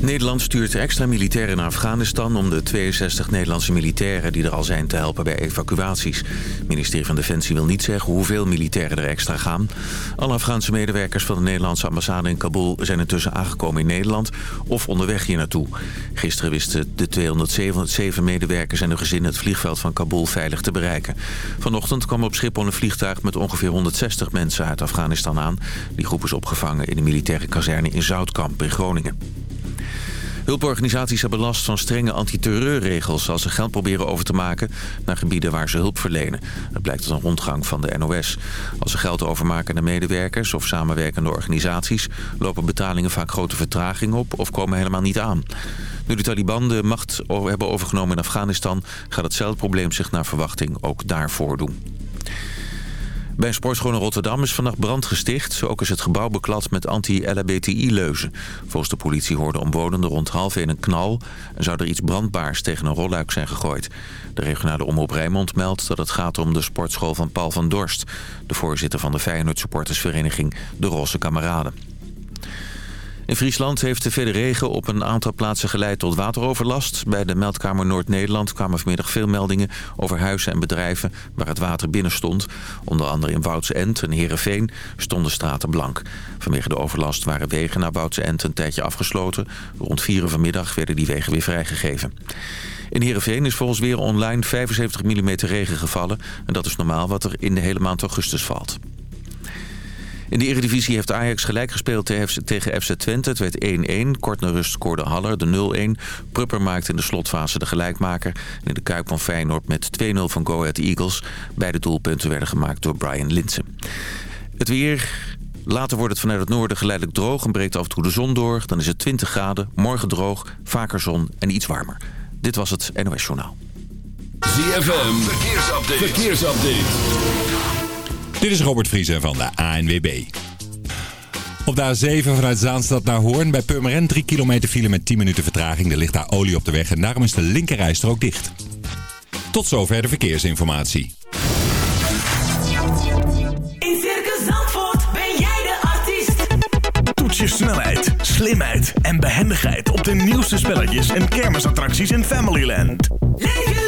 Nederland stuurt extra militairen naar Afghanistan... om de 62 Nederlandse militairen die er al zijn te helpen bij evacuaties. Het ministerie van Defensie wil niet zeggen hoeveel militairen er extra gaan. Alle Afghaanse medewerkers van de Nederlandse ambassade in Kabul... zijn intussen aangekomen in Nederland of onderweg hier naartoe. Gisteren wisten de 207 medewerkers en hun gezin... het vliegveld van Kabul veilig te bereiken. Vanochtend kwam op Schiphol een vliegtuig met ongeveer 160 mensen uit Afghanistan aan. Die groep is opgevangen in de militaire kazerne in Zoutkamp in Groningen. Hulporganisaties hebben last van strenge antiterreurregels... als ze geld proberen over te maken naar gebieden waar ze hulp verlenen. Dat blijkt uit een rondgang van de NOS. Als ze geld overmaken naar medewerkers of samenwerkende organisaties... lopen betalingen vaak grote vertraging op of komen helemaal niet aan. Nu de Taliban de macht hebben overgenomen in Afghanistan... gaat hetzelfde probleem zich naar verwachting ook daar voordoen. Bij sportschool in Rotterdam is vannacht brand gesticht. Ook is het gebouw beklad met anti-LHBTI-leuzen. Volgens de politie hoorden omwonenden rond half één een knal... en zou er iets brandbaars tegen een rolluik zijn gegooid. De regionale omroep Rijnmond meldt dat het gaat om de sportschool van Paul van Dorst... de voorzitter van de Feyenoord supportersvereniging De Rosse Kameraden. In Friesland heeft de vele regen op een aantal plaatsen geleid tot wateroverlast. Bij de meldkamer Noord-Nederland kwamen vanmiddag veel meldingen over huizen en bedrijven waar het water binnen stond. Onder andere in Woudse End en Heerenveen stonden straten blank. Vanwege de overlast waren wegen naar Woudse End een tijdje afgesloten. Rond 4 uur vanmiddag werden die wegen weer vrijgegeven. In Heerenveen is volgens weer online 75 mm regen gevallen. En dat is normaal wat er in de hele maand augustus valt. In de Eredivisie heeft Ajax gelijk gespeeld tegen FC Twente. Het werd 1-1. Kort na rust scoorde Haller de 0-1. Prupper maakte in de slotfase de gelijkmaker. En in de Kuip van Feyenoord met 2-0 van Go Ahead Eagles. Beide doelpunten werden gemaakt door Brian Linsen. Het weer... Later wordt het vanuit het noorden geleidelijk droog en breekt af en toe de zon door. Dan is het 20 graden, morgen droog, vaker zon en iets warmer. Dit was het NOS Journaal. ZFM, verkeersupdate. verkeersupdate. Dit is Robert Vriezen van de ANWB. Op de A7 vanuit Zaanstad naar Hoorn bij Purmerend 3 kilometer file met 10 minuten vertraging. Er ligt daar olie op de weg en daarom is de linkerrijstrook dicht. Tot zover de verkeersinformatie. In Circus Zandvoort ben jij de artiest. Toets je snelheid, slimheid en behendigheid op de nieuwste spelletjes en kermisattracties in Familyland. Leef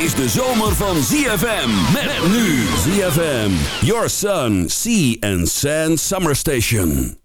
Is de zomer van ZFM. Met nu ZFM. Your Sun, Sea and Sand Summer Station.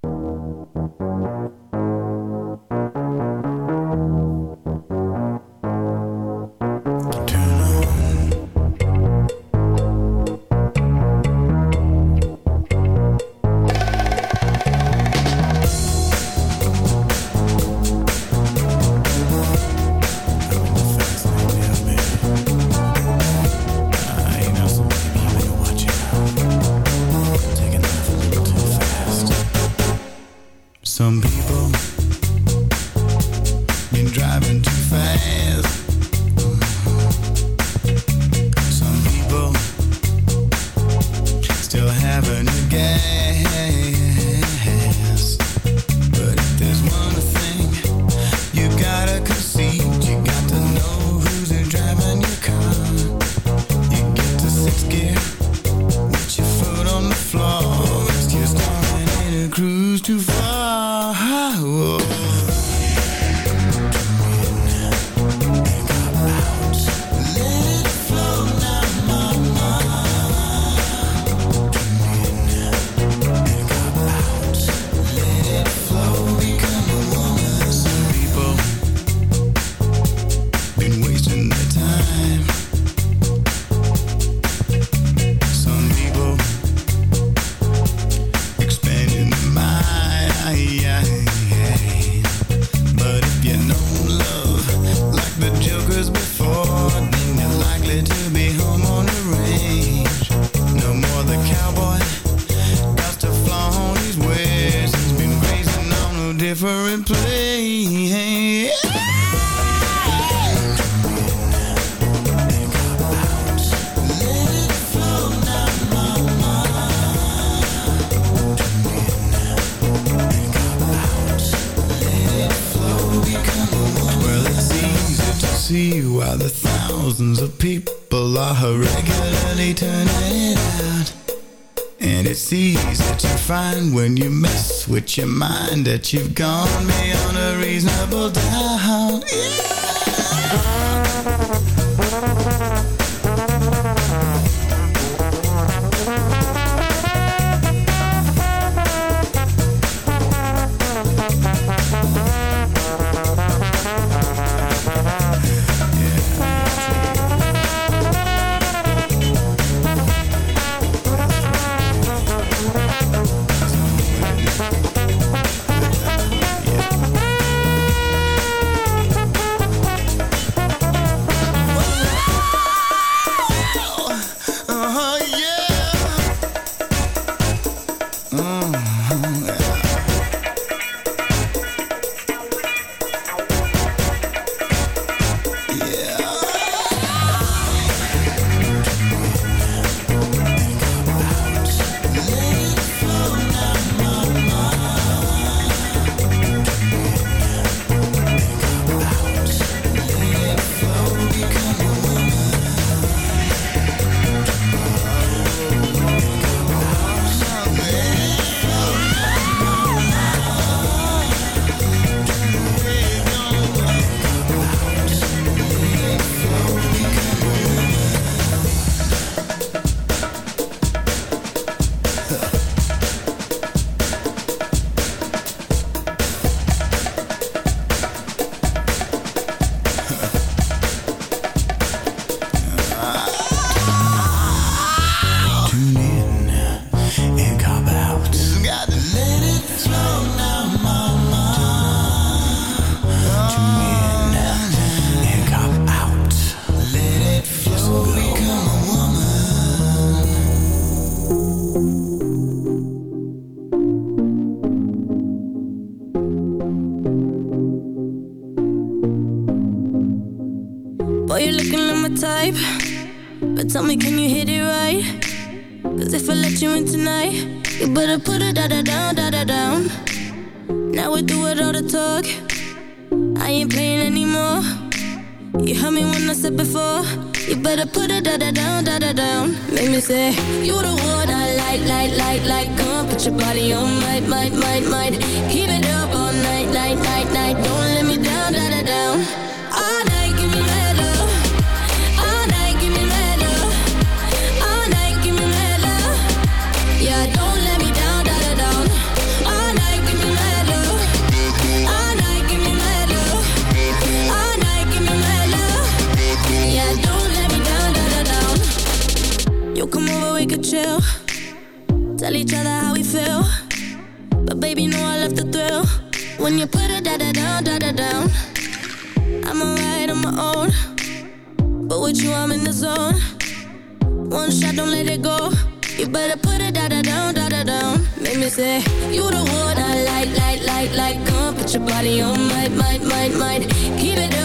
Thousands of people are regularly turning out And it's easy to find when you mess with your mind That you've gone beyond a reasonable doubt yeah. You the one I like, like, like, like Come on, uh, put your body on mine, mine, mine, mine say You the one I like, like, like, like Come put your body on mine, mine, mine, mine Keep it up.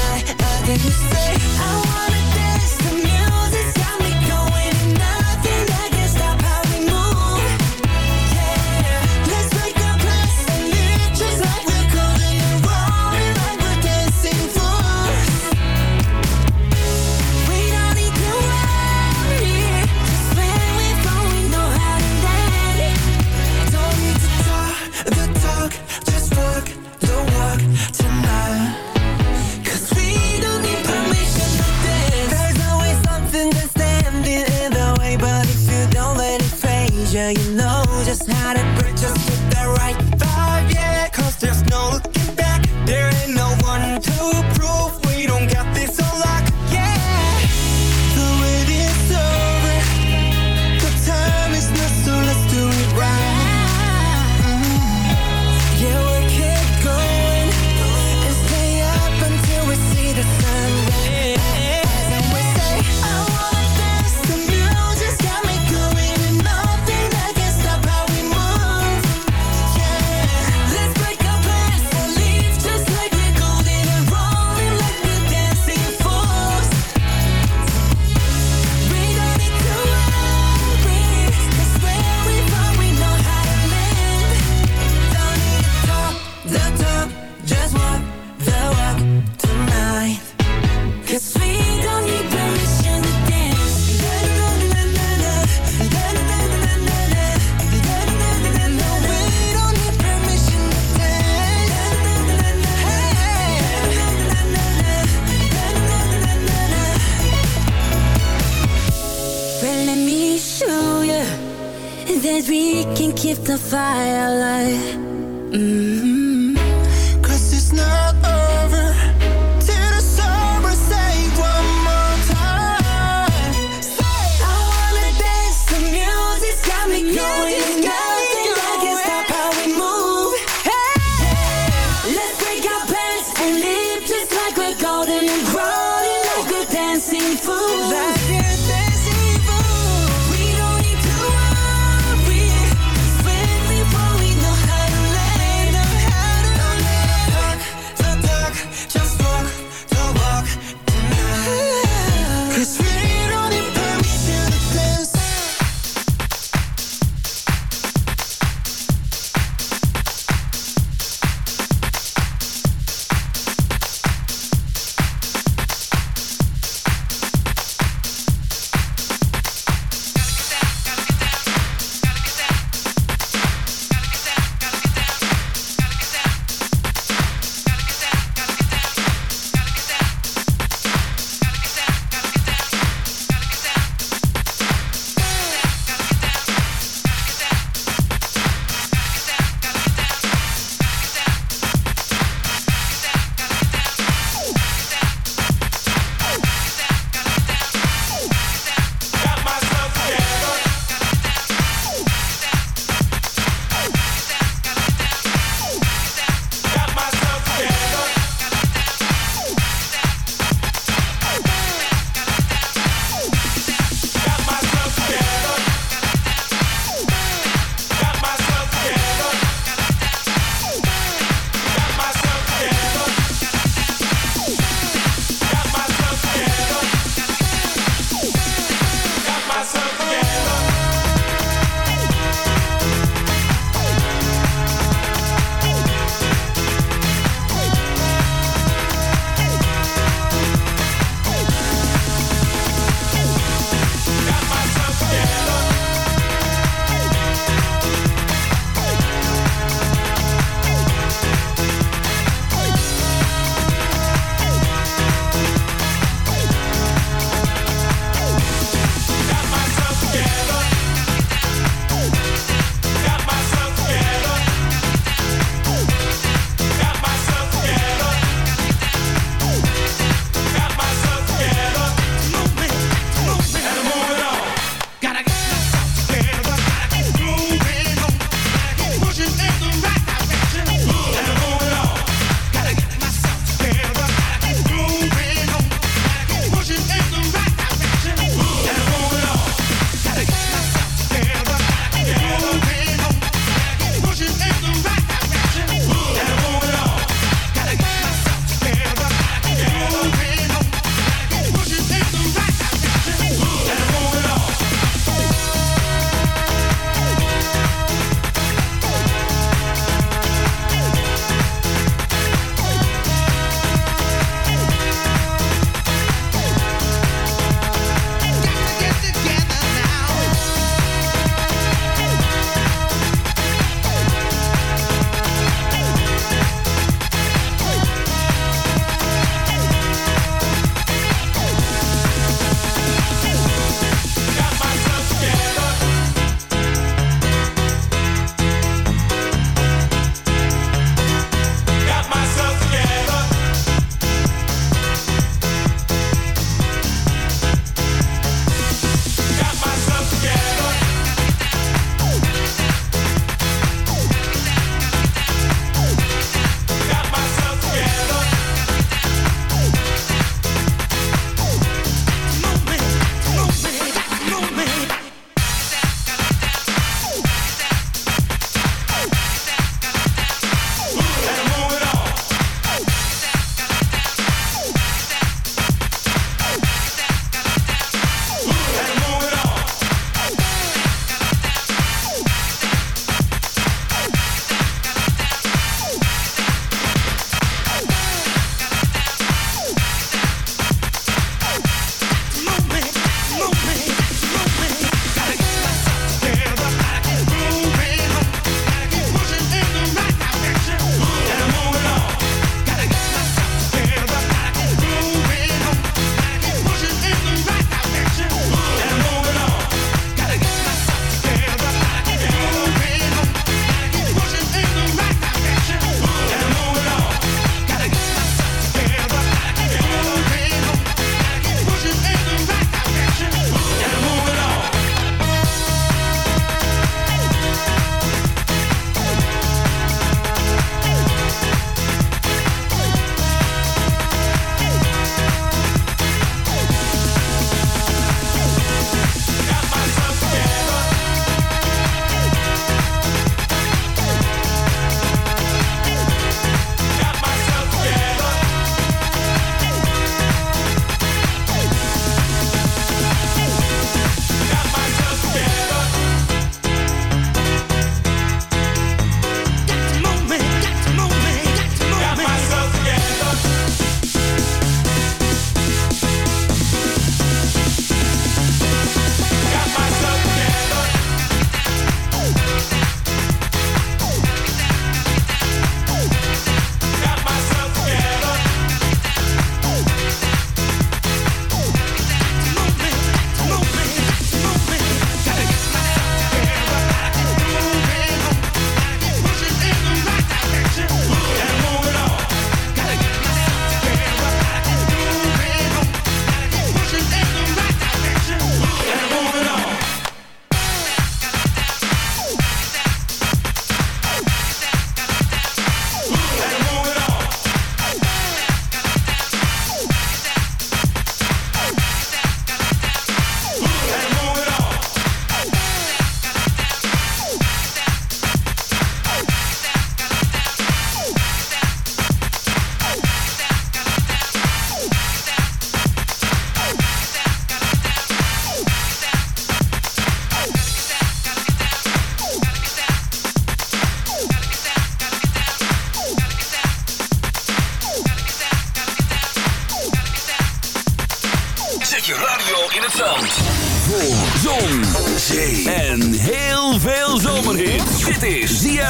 Then you say? I wanna how to purchase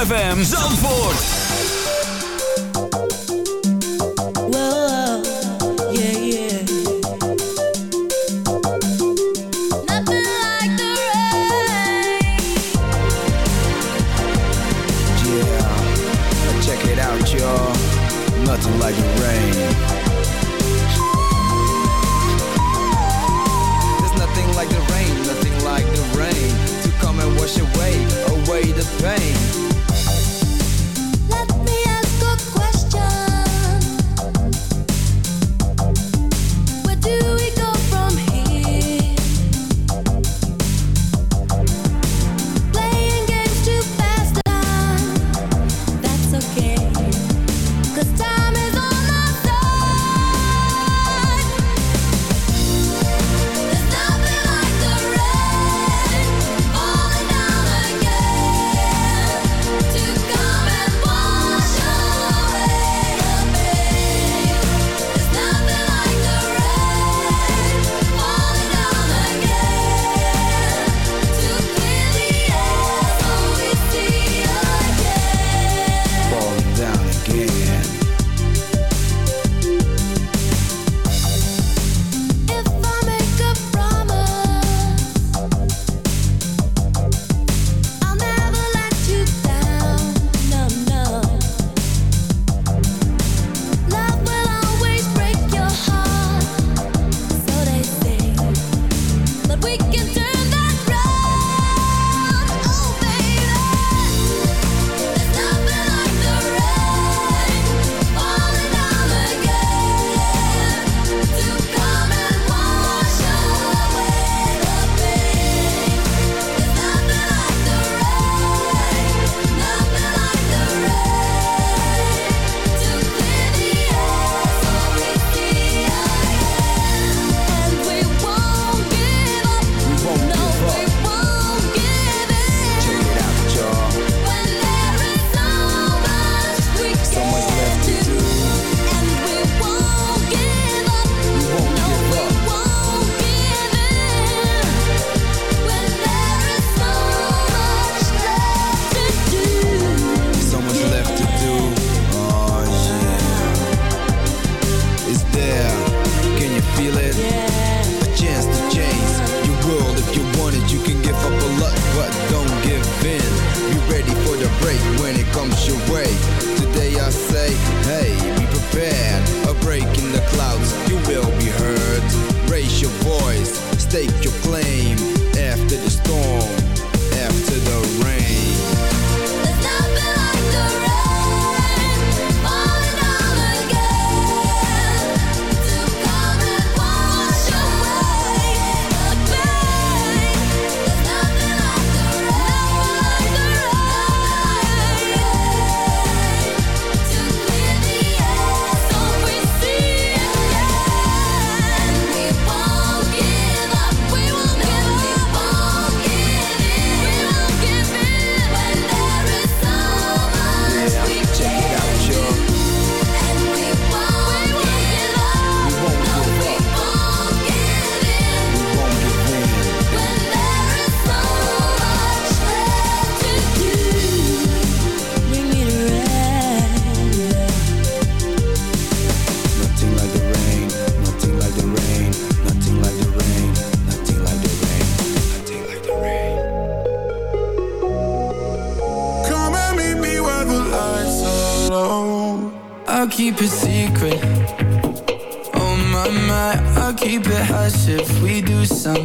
ZFM Zandvoort.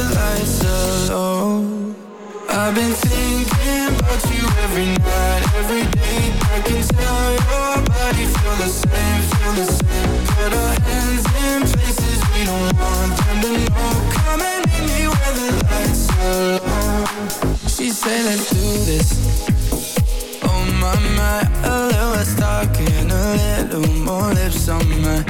the lights are low I've been thinking about you every night, every day. I can tell your body feel the same, feel the same. Put our hands in places we don't want them to know. Come and meet me where the lights are low She said let's do this. Oh, on my, mind, a little less talking, a little more lips on my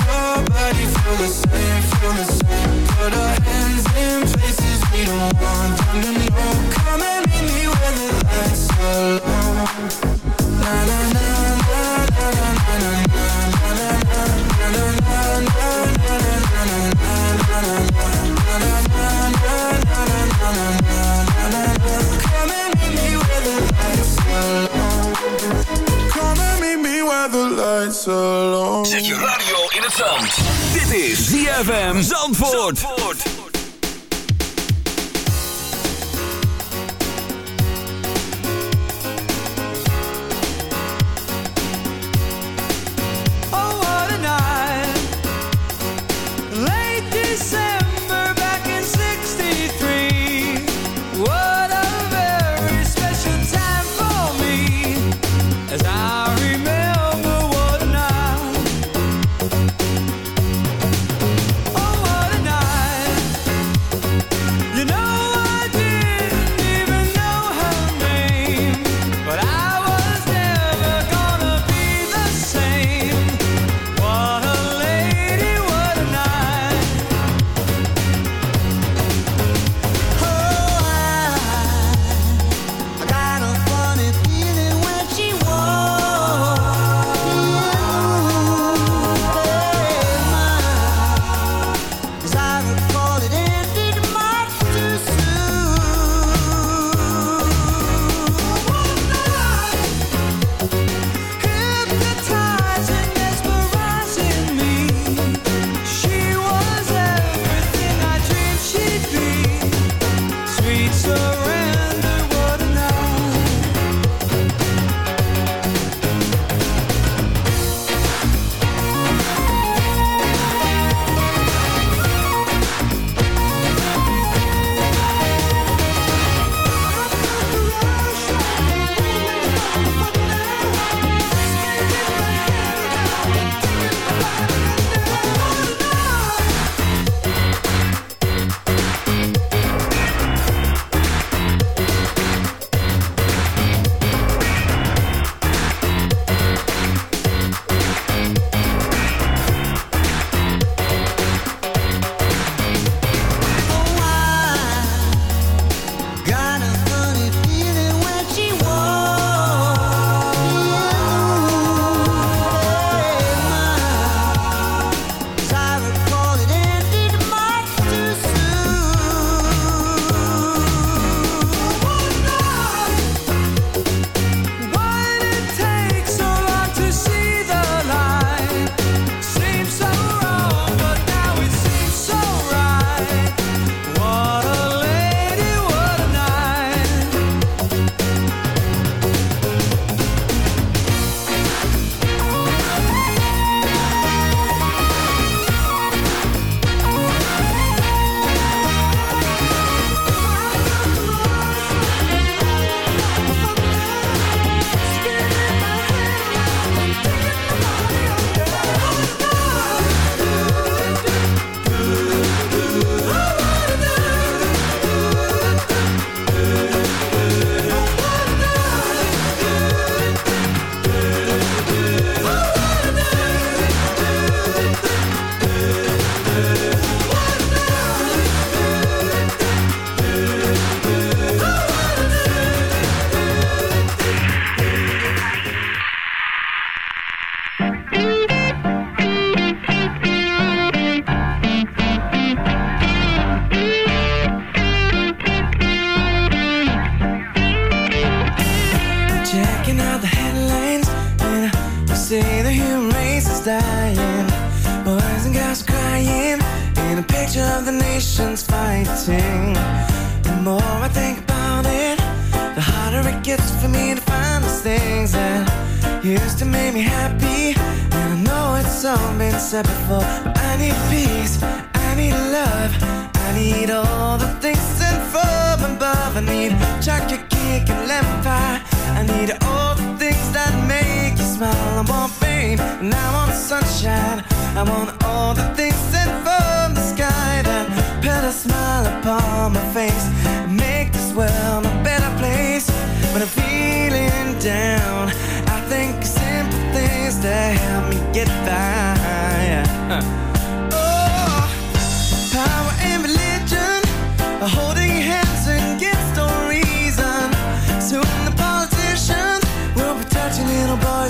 body feel the same, feel the same. Put our hands in places we don't want them to know. Come and meet me where the lights are low. Na na na na na na na na na na na na lights are low. Zet je radio in het zand. Is ZFM Zandvoort.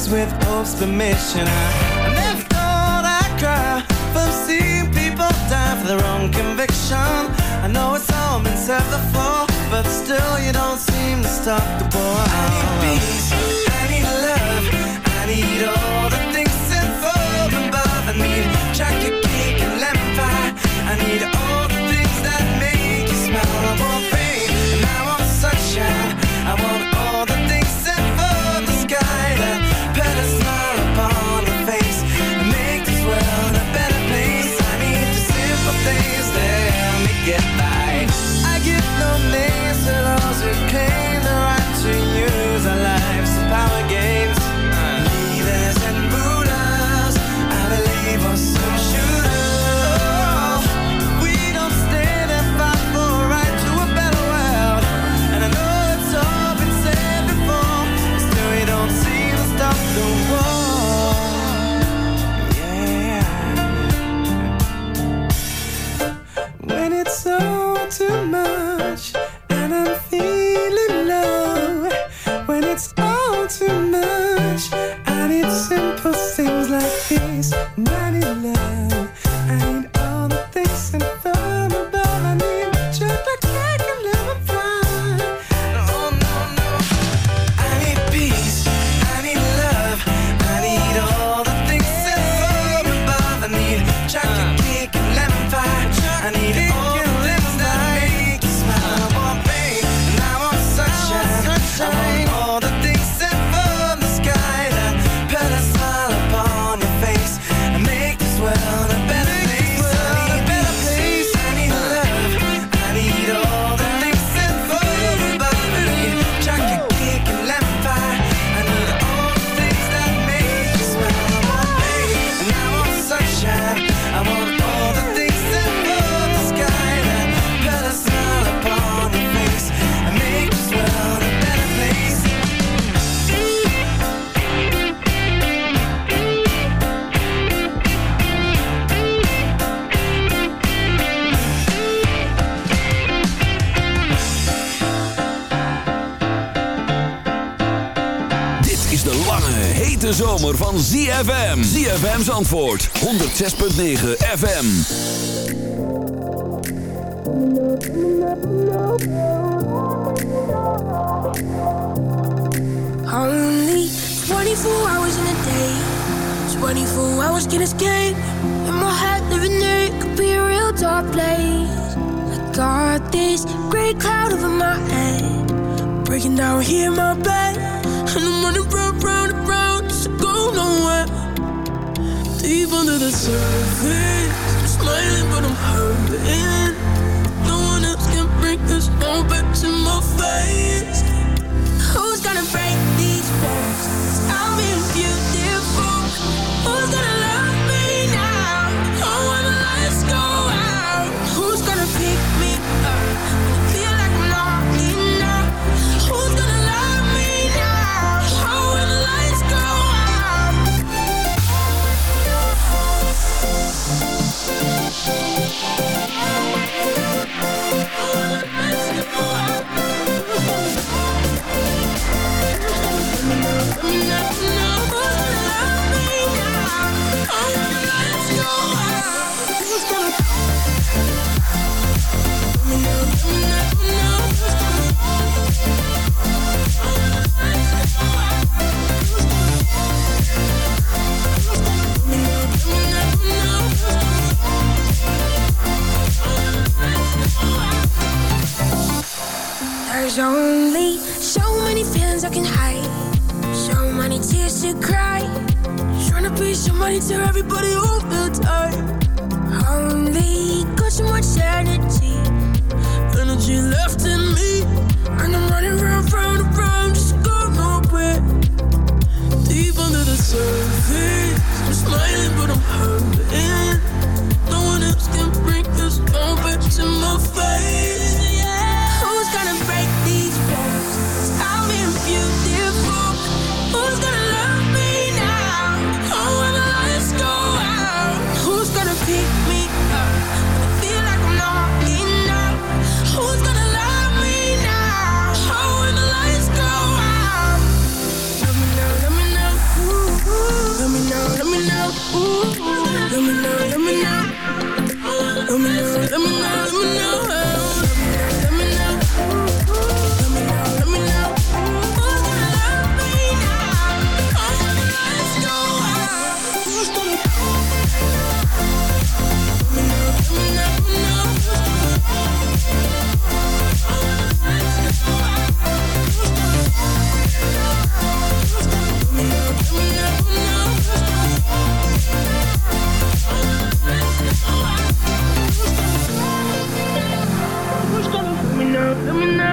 stars with Pope's permission. I never thought I'd cry from seeing people die for their own conviction. I know it's all been said before, but still you don't seem to stop the boy. I need peace, I need love, I need all the things that fall above. I need jacket. ZFM's antwoord 106.9 FM. Only 24 hours in a day. 24 hours can escape. In my head, living there, it could be a real dark place. I got this great cloud over my head. Breaking down here in my bed. And I'm running deep under the surface. I'm smiling, but I'm hurting. party to everybody all the time. Only got so much.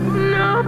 no.